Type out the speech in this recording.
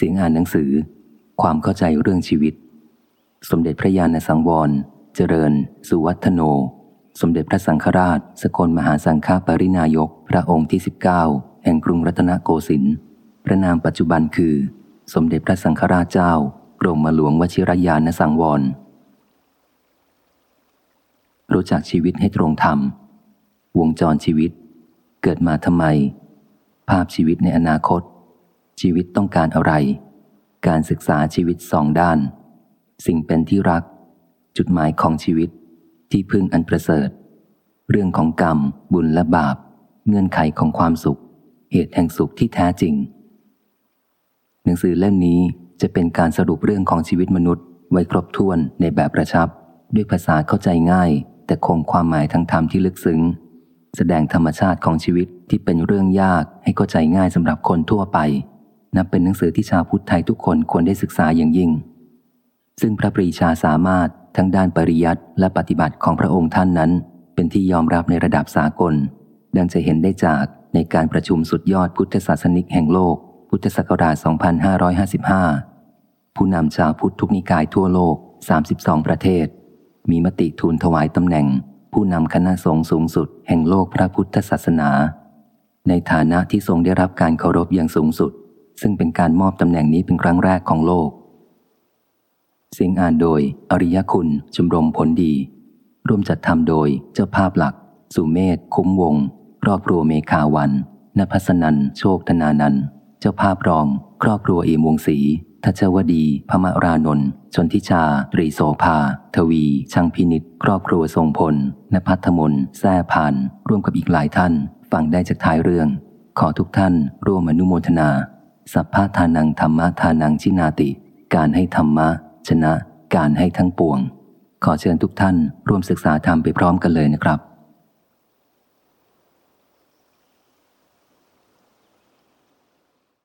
เสียงอ่านหนังสือ ความเข้าใจเรื่องชีวิต สมเด็จพระญาณสังวร เจริญ สุวัฒโน สมเด็จพระสังฆราช สกลมหาสังฆปรินายก พระองค์ที่ 19 แห่งกรุงรัตนโกสินทร์พระนามปัจจุบันคือ สมเด็จพระสังฆราชเจ้ากรมหลวงวชิรยานสังวร รู้จักชีวิตให้ตรงธรรม วงจรชีวิต เกิดมาทำไม ภาพชีวิตในอนาคต ชีวิตต้องการอะไร การศึกษาชีวิตสองด้าน สิ่งเป็นที่รัก จุดหมายของชีวิต ที่พึ่งอันประเสริฐ เรื่องของกรรม บุญและบาป เงื่อนไขของความสุข เหตุแห่งสุขที่แท้จริง หนังสือเล่มนี้จะเป็นการสรุปเรื่องของชีวิตมนุษย์ ไว้ครบถ้วนในแบบประชับ ด้วยภาษาเข้าใจง่าย แต่คงความหมายทางธรรมที่ลึกซึ้งแสดงธรรมชาติของชีวิตที่เป็นเรื่องยากให้เข้าใจง่ายสำหรับคนทั่วไป นับเป็นหนังสือที่ชาวพุทธไทยทุกคนควรได้ศึกษาอย่างยิ่ง ซึ่งพระปรีชาสามารถทั้งด้านปริยัติและปฏิบัติของพระองค์ท่านนั้น เป็นที่ยอมรับในระดับสากล ดังจะเห็นได้จากในการประชุมสุดยอดพุทธศาสนิกแห่งโลก พุทธศักราช 2555 ผู้นำชาวพุทธทุกนิกายทั่วโลก 32 ประเทศ มีมติทูลถวายตำแหน่ง ผู้นำคณะสงฆ์สูงสุด แห่งโลกพระพุทธศาสนา ในฐานะที่ทรงได้รับการเคารพอย่างสูงสุด ซึ่งเป็นการมอบตำแหน่งนี้เป็นครั้งแรกของโลก เสียงอ่านโดย อริยคุณชมรมผลดี ร่วมจัดทำโดยเจ้าภาพหลัก สุเมธคุ้มวงครอบครัวเมคาวันนภัสนันโชคธนานันเจ้าภาพรอง ครอบครัวเอมวงศรีทัชวดี พมรานนท์ชนทิชา ตรีโสภา ทวี ช่างพินิษครอบครัวทรงพลนภัทมนแซ่พาน ร่วมกับอีกหลายท่าน ฟังได้จากท้ายเรื่อง ขอทุกท่านร่วมอนุโมทนา สัพพะทานังธรรมะทานังชินาติ การให้ธรรมะ ชนะ การให้ทั้งปวง ขอเชิญทุกท่านร่วมศึกษาธรรมไปพร้อมกันเลยนะครับ